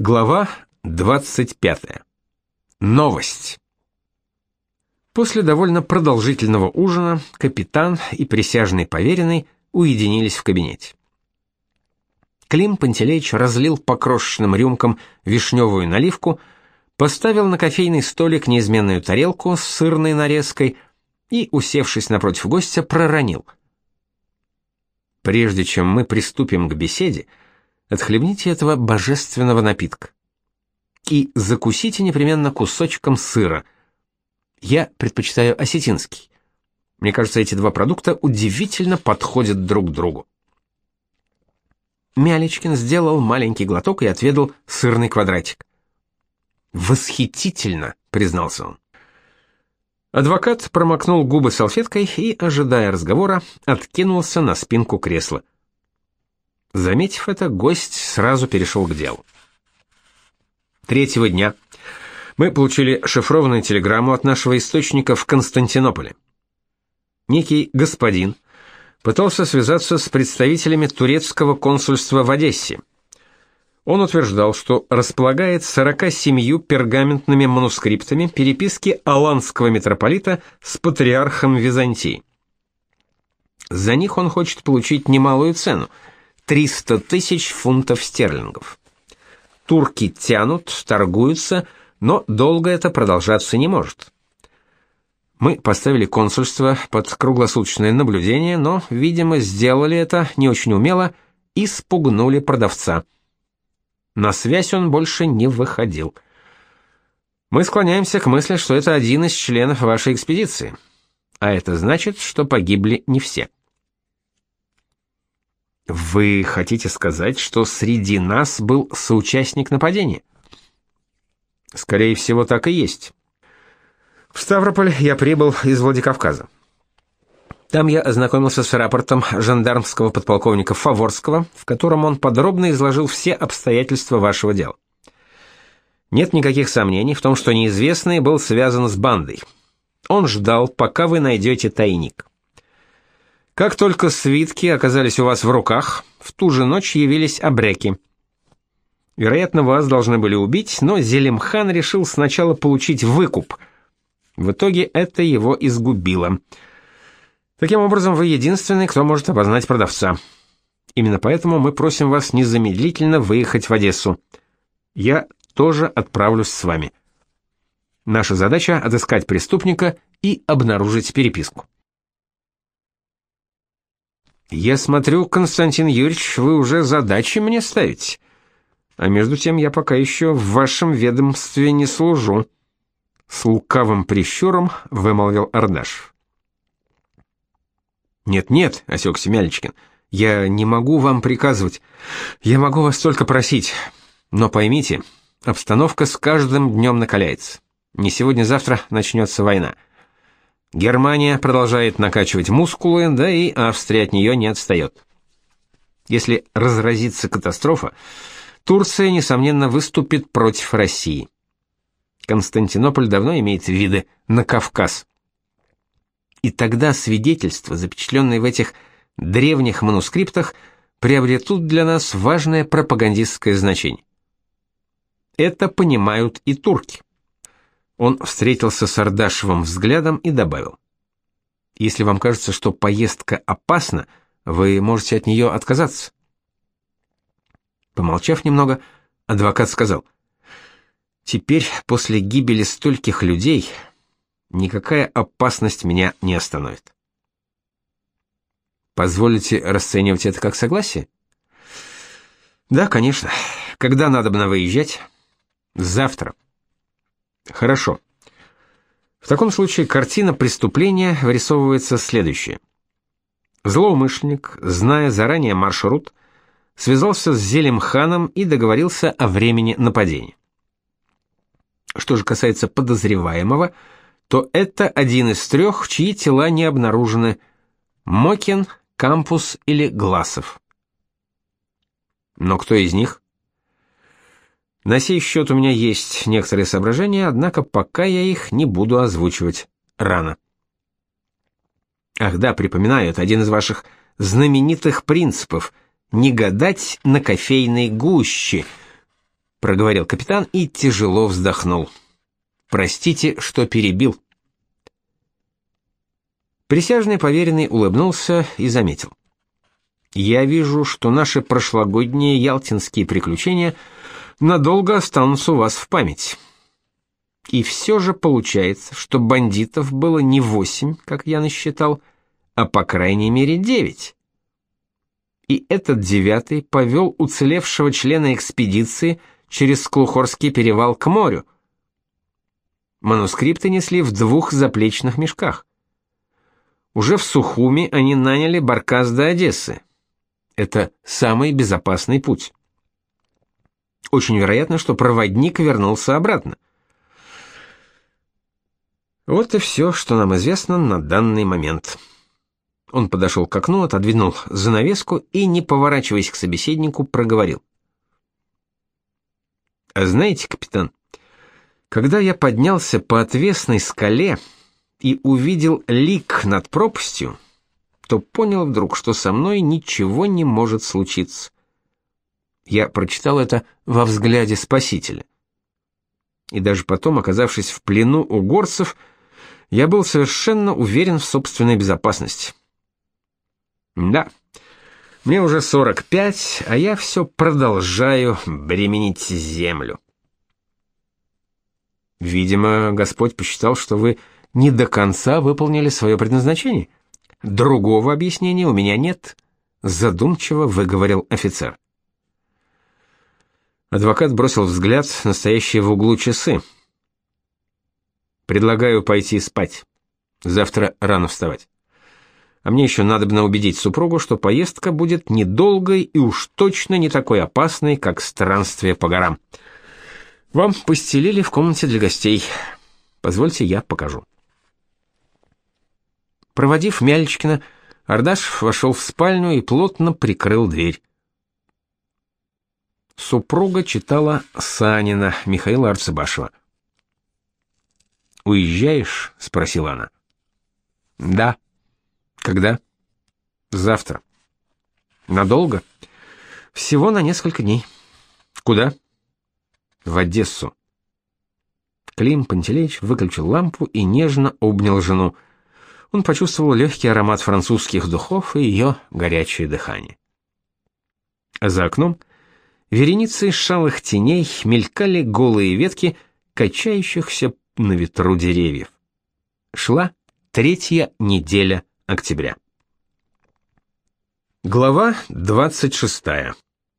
Глава 25. Новость. После довольно продолжительного ужина капитан и присяжный поверенный уединились в кабинете. Клим Пантелеич разлил по крошечным рюмкам вишневую наливку, поставил на кофейный столик неизменную тарелку с сырной нарезкой и, усевшись напротив гостя, проронил: "Прежде чем мы приступим к беседе, — отхлебните этого божественного напитка. И закусите непременно кусочком сыра. Я предпочитаю осетинский. Мне кажется, эти два продукта удивительно подходят друг другу. Мялечкин сделал маленький глоток и отведал сырный квадратик. «Восхитительно!» — признался он. Адвокат промокнул губы салфеткой и, ожидая разговора, откинулся на спинку кресла. Заметив это, гость сразу перешел к делу. Третьего дня мы получили шифрованную телеграмму от нашего источника в Константинополе. Некий господин пытался связаться с представителями турецкого консульства в Одессе. Он утверждал, что располагает 47 пергаментными манускриптами переписки аланского митрополита с патриархом Византии. За них он хочет получить немалую цену – 300 тысяч фунтов стерлингов. Турки тянут, торгуются, но долго это продолжаться не может. Мы поставили консульство под круглосуточное наблюдение, но, видимо, сделали это не очень умело и спугнули продавца. На связь он больше не выходил. Мы склоняемся к мысли, что это один из членов вашей экспедиции. А это значит, что погибли не все. Вы хотите сказать, что среди нас был соучастник нападения? Скорее всего, так и есть. В Ставрополь я прибыл из Владикавказа. Там я ознакомился с рапортом жандармского подполковника Фаворского, в котором он подробно изложил все обстоятельства вашего дела. Нет никаких сомнений в том, что неизвестный был связан с бандой. Он ждал, пока вы найдете тайник. Как только свитки оказались у вас в руках, в ту же ночь явились абреки. Вероятно, вас должны были убить, но Зелимхан решил сначала получить выкуп. В итоге это его изгубило. Таким образом, вы единственный, кто может опознать продавца. Именно поэтому мы просим вас незамедлительно выехать в Одессу. Я тоже отправлюсь с вами. Наша задача отыскать преступника и обнаружить переписку. Я смотрю, Константин Юрьевич, вы уже задачи мне ставите. А между тем я пока еще в вашем ведомстве не служу. С лукавым прищуром вымолвил Ардашев. Нет-нет, осекся Мялечкин. Я не могу вам приказывать. Я могу вас только просить. Но поймите, обстановка с каждым днем накаляется. Не сегодня-завтра начнется война. Германия продолжает накачивать мускулы, да и Австрия от нее не отстает. Если разразится катастрофа, Турция, несомненно, выступит против России. Константинополь давно имеет виды на Кавказ. И тогда свидетельства, запечатленные в этих древних манускриптах, приобретут для нас важное пропагандистское значение. Это понимают и турки. Он встретился с Ардашевым взглядом и добавил: Если вам кажется, что поездка опасна, вы можете от нее отказаться. Помолчав немного, адвокат сказал: Теперь после гибели стольких людей никакая опасность меня не остановит. Позволите расценивать это как согласие? Да, конечно. Когда надо бы выезжать? Завтра. Хорошо. В таком случае картина преступления вырисовывается следующая. Злоумышленник, зная заранее маршрут, связался с Зелимханом и договорился о времени нападения. Что же касается подозреваемого, то это один из трех, чьи тела не обнаружены: Мокин, Кампус или Гласов. Но кто из них? На сей счет у меня есть некоторые соображения, однако пока я их не буду озвучивать рано. Ах да, припоминаю, это один из ваших знаменитых принципов не гадать на кофейной гуще. проговорил капитан и тяжело вздохнул. Простите, что перебил. Присяжный поверенный улыбнулся и заметил: "Я вижу, что наши прошлогодние ялтинские приключения надолго останутся у вас в памяти. И все же получается, что бандитов было не восемь, как я насчитал, а по крайней мере девять. И этот девятый повел уцелевшего члена экспедиции через Склухорский перевал к морю. Манускрипты несли в двух заплечных мешках. Уже в Сухуми они наняли баркас до Одессы. Это самый безопасный путь. Очень вероятно, что проводник вернулся обратно. Вот и все, что нам известно на данный момент. Он подошел к окну, отодвинул занавеску и, не поворачиваясь к собеседнику, проговорил. «А знаете, капитан, когда я поднялся по отвесной скале и увидел лик над пропастью, то понял вдруг, что со мной ничего не может случиться. Я прочитал это во взгляде Спасителя. И даже потом, оказавшись в плену у горцев, я был совершенно уверен в собственной безопасности. Да, мне уже 45, а я все продолжаю бременить землю. Видимо, Господь посчитал, что вы не до конца выполнили свое предназначение. Другого объяснения у меня нет, задумчиво выговорил офицер. Адвокат бросил взгляд на стоящие в углу часы. Предлагаю пойти спать. Завтра рано вставать. А мне еще надобно убедить супругу, что поездка будет недолгой и уж точно не такой опасной, как странствие по горам. Вам постелили в комнате для гостей. Позвольте, я покажу. Проводив Мялечкина, Ардаш вошел в спальню и плотно прикрыл дверь. Супруга читала Санина Михаила Арцебашева. «Уезжаешь?» — спросила она. «Да». «Когда?» «Завтра». «Надолго?» «Всего на несколько дней». «Куда?» «В Одессу». Клим Пантелеич выключил лампу и нежно обнял жену. Он почувствовал легкий аромат французских духов и ее горячее дыхание. За окном вереницей шалых теней мелькали голые ветки качающихся на ветру деревьев. Шла третья неделя октября. Глава 26.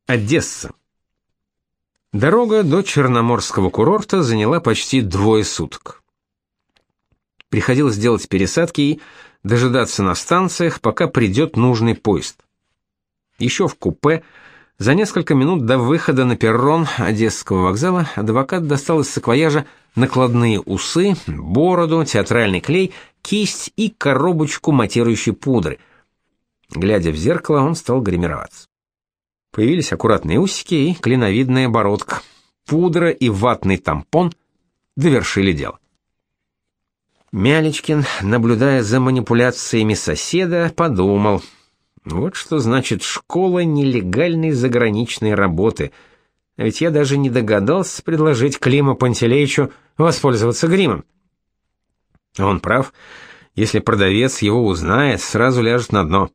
Одесса. Дорога до Черноморского курорта заняла почти двое суток. Приходилось делать пересадки и дожидаться на станциях, пока придет нужный поезд. Еще в купе за несколько минут до выхода на перрон Одесского вокзала адвокат достал из саквояжа накладные усы, бороду, театральный клей, кисть и коробочку матирующей пудры. Глядя в зеркало, он стал гримироваться. Появились аккуратные усики и клиновидная бородка. Пудра и ватный тампон довершили дело. Мялечкин, наблюдая за манипуляциями соседа, подумал — вот что значит школа нелегальной заграничной работы. А ведь я даже не догадался предложить Климу Пантелеичу воспользоваться гримом. Он прав. Если продавец его узнает, сразу ляжет на дно.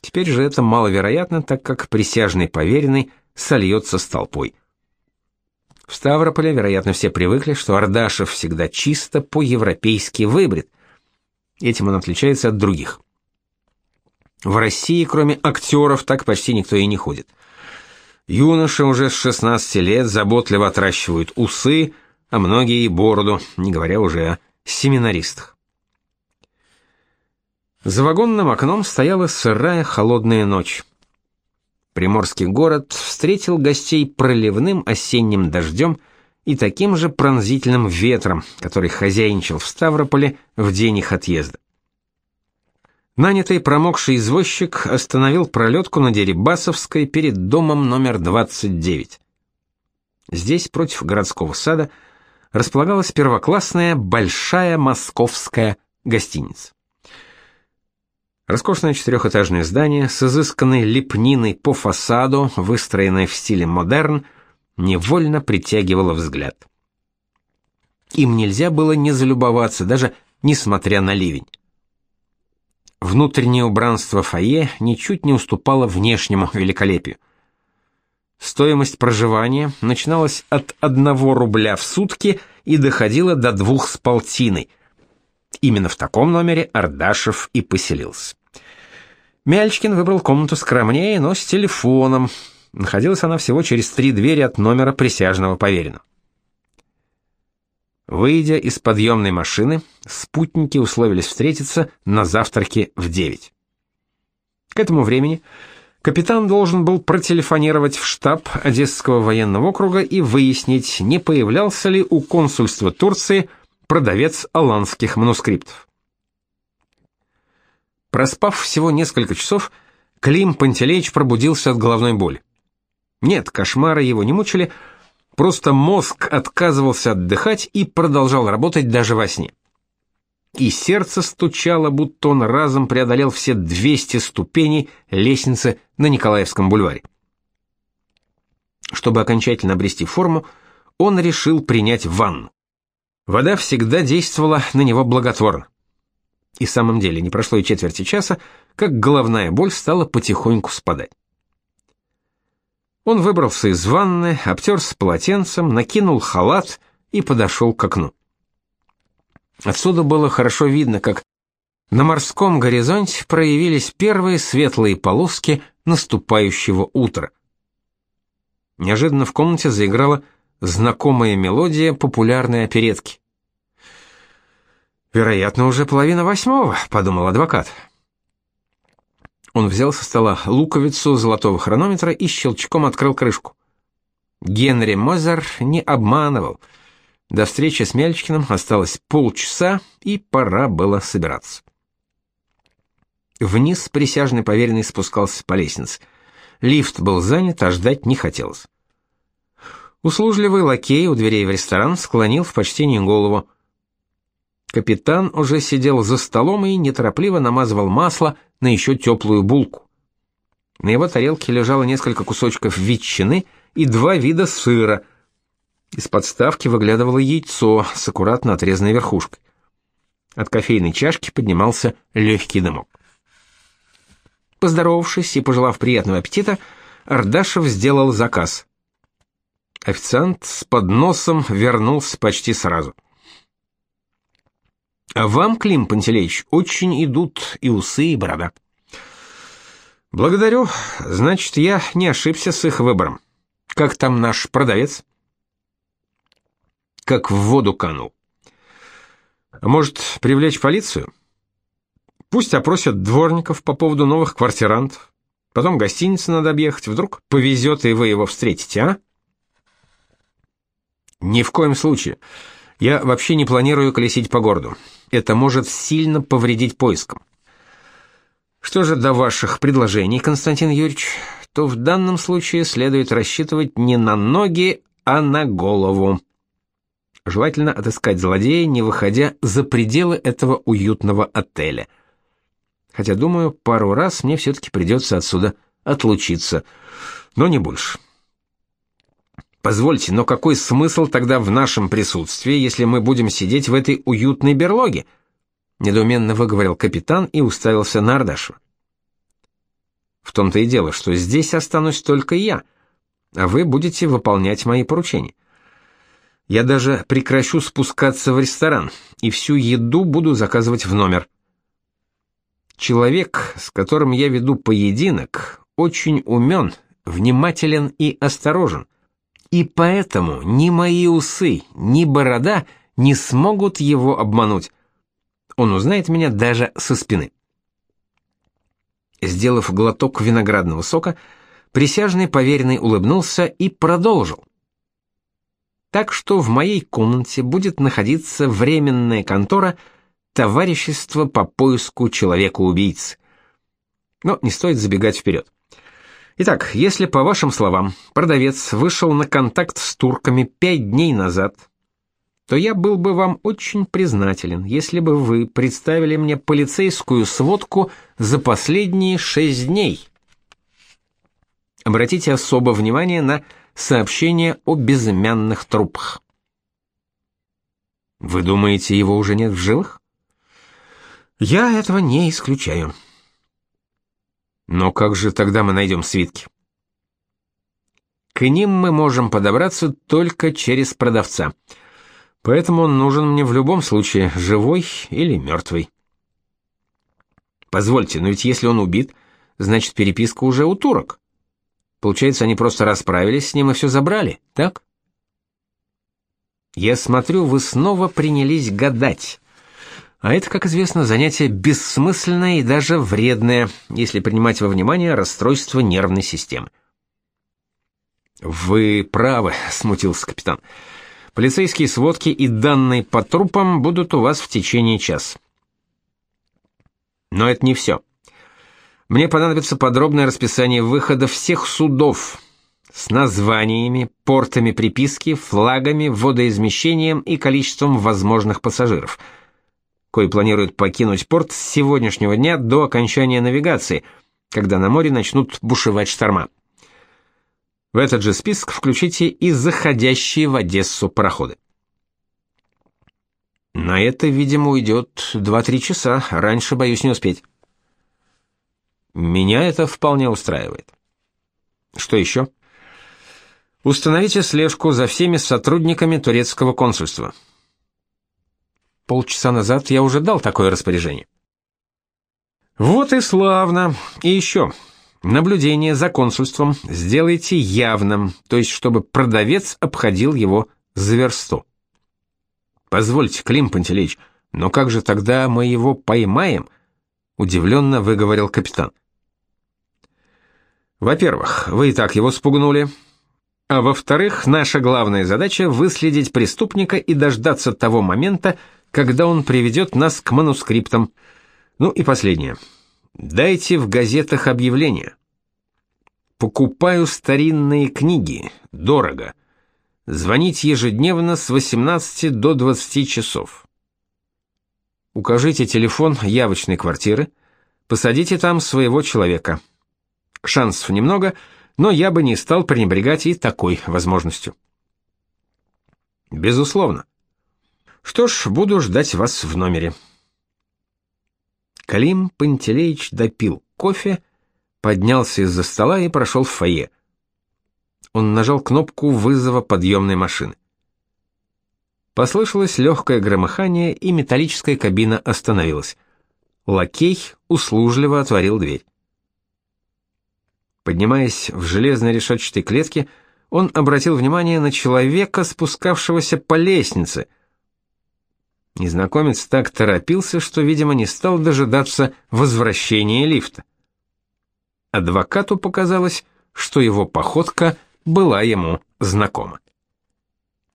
Теперь же это маловероятно, так как присяжный поверенный сольется с толпой. В Ставрополе, вероятно, все привыкли, что Ардашев всегда чисто по-европейски выбрит. Этим он отличается от других. В России, кроме актеров, так почти никто и не ходит. Юноши уже с 16 лет заботливо отращивают усы, а многие и бороду, не говоря уже о семинаристах. За вагонным окном стояла сырая холодная ночь. Приморский город встретил гостей проливным осенним дождем и таким же пронзительным ветром, который хозяйничал в Ставрополе в день их отъезда. Нанятый промокший извозчик остановил пролетку на Дерибасовской перед домом номер 29. Здесь, против городского сада, располагалась первоклассная большая московская гостиница. Роскошное четырехэтажное здание с изысканной лепниной по фасаду, выстроенное в стиле модерн, невольно притягивало взгляд. Им нельзя было не залюбоваться, даже несмотря на ливень. Внутреннее убранство фойе ничуть не уступало внешнему великолепию. Стоимость проживания начиналась от 1 рубля в сутки и доходила до двух с полтиной. Именно в таком номере Ардашев и поселился. Мяльчкин выбрал комнату скромнее, но с телефоном. Находилась она всего через три двери от номера присяжного поверенного. Выйдя из подъемной машины, спутники условились встретиться на завтраке в 9. К этому времени капитан должен был протелефонировать в штаб Одесского военного округа и выяснить, не появлялся ли у консульства Турции продавец аланских манускриптов. Проспав всего несколько часов, Клим Пантелеич пробудился от головной боли. Нет, кошмары его не мучили, Просто мозг отказывался отдыхать и продолжал работать даже во сне. И сердце стучало, будто он разом преодолел все 200 ступеней лестницы на Николаевском бульваре. Чтобы окончательно обрести форму, он решил принять ванну. Вода всегда действовала на него благотворно. И в самом деле не прошло и четверти часа, как головная боль стала потихоньку спадать. Он выбрался из ванны, обтерся полотенцем, накинул халат и подошел к окну. Отсюда было хорошо видно, как на морском горизонте проявились первые светлые полоски наступающего утра. Неожиданно в комнате заиграла знакомая мелодия популярной оперетки. «Вероятно, уже половина восьмого», — подумал адвокат. Он взял со стола луковицу золотого хронометра и щелчком открыл крышку. Генри Мозер не обманывал. До встречи с Мельчкиным осталось полчаса, и пора было собираться. Вниз присяжный поверенный спускался по лестнице. Лифт был занят, а ждать не хотелось. Услужливый лакей у дверей в ресторан склонил в почтении голову. Капитан уже сидел за столом и неторопливо намазывал масло на еще теплую булку. На его тарелке лежало несколько кусочков ветчины и два вида сыра. Из подставки выглядывало яйцо с аккуратно отрезанной верхушкой. От кофейной чашки поднимался легкий дымок. Поздоровавшись и пожелав приятного аппетита, Ардашев сделал заказ. Официант с подносом вернулся почти сразу. — а вам, Клим Пантелеич, очень идут и усы, и борода. Благодарю. Значит, я не ошибся с их выбором. Как там наш продавец? Как в воду канул. Может, привлечь полицию? Пусть опросят дворников по поводу новых квартирантов. Потом гостинице надо объехать, вдруг повезет, и вы его встретите, а? Ни в коем случае. Я вообще не планирую колесить по городу. Это может сильно повредить поискам. Что же до ваших предложений, Константин Юрьевич, то в данном случае следует рассчитывать не на ноги, а на голову. Желательно отыскать злодея, не выходя за пределы этого уютного отеля. Хотя, думаю, пару раз мне все-таки придется отсюда отлучиться, но не больше. Позвольте, но какой смысл тогда в нашем присутствии, если мы будем сидеть в этой уютной берлоге? недоуменно выговорил капитан и уставился на Ардашева. В том-то и дело, что здесь останусь только я, а вы будете выполнять мои поручения. Я даже прекращу спускаться в ресторан и всю еду буду заказывать в номер. Человек, с которым я веду поединок, очень умен, внимателен и осторожен. И поэтому ни мои усы, ни борода не смогут его обмануть. Он узнает меня даже со спины. Сделав глоток виноградного сока, присяжный поверенный улыбнулся и продолжил. Так что в моей комнате будет находиться временная контора товарищества по поиску человека-убийцы. Но не стоит забегать вперед. Итак, если по вашим словам продавец вышел на контакт с турками пять дней назад, то я был бы вам очень признателен, если бы вы представили мне полицейскую сводку за последние шесть дней. Обратите особо внимание на сообщение о безымянных трупах. Вы думаете, его уже нет в живых? Я этого не исключаю. Но как же тогда мы найдем свитки? К ним мы можем подобраться только через продавца. Поэтому он нужен мне в любом случае, живой или мертвый. Позвольте, но ведь если он убит, значит, переписка уже у турок. Получается, они просто расправились с ним и все забрали, так? Я смотрю, вы снова принялись гадать. А это, как известно, занятие бессмысленное и даже вредное, если принимать во внимание расстройство нервной системы. Вы правы, смутился капитан. Полицейские сводки и данные по трупам будут у вас в течение часа. Но это не все. Мне понадобится подробное расписание выхода всех судов с названиями, портами приписки, флагами, водоизмещением и количеством возможных пассажиров, кои планируют покинуть порт с сегодняшнего дня до окончания навигации, когда на море начнут бушевать шторма. В этот же список включите и заходящие в Одессу пароходы. На это, видимо, уйдет 2-3 часа, раньше боюсь не успеть. Меня это вполне устраивает. Что еще? Установите слежку за всеми сотрудниками турецкого консульства. Полчаса назад я уже дал такое распоряжение. Вот и славно. И еще. Наблюдение за консульством сделайте явным, то есть чтобы продавец обходил его за версту. Позвольте, Клим Пантелеич, но как же тогда мы его поймаем? удивленно выговорил капитан. Во-первых, вы и так его спугнули. А во-вторых, наша главная задача выследить преступника и дождаться того момента, когда он приведет нас к манускриптам. Ну и последнее. Дайте в газетах объявление. Покупаю старинные книги, дорого. Звонить ежедневно с 18 до 20 часов. Укажите телефон явочной квартиры, посадите там своего человека. Шансов немного, но я бы не стал пренебрегать и такой возможностью. Безусловно. Что ж, буду ждать вас в номере. Калим Пантелеич допил кофе, поднялся из-за стола и прошел в фойе он нажал кнопку вызова подъемной машины. Послышалось легкое громыхание, и металлическая кабина остановилась. Лакей услужливо отворил дверь. Поднимаясь в железной решетчатой клетке, он обратил внимание на человека, спускавшегося по лестнице. Незнакомец так торопился, что, видимо, не стал дожидаться возвращения лифта. Адвокату показалось, что его походка была ему знакома.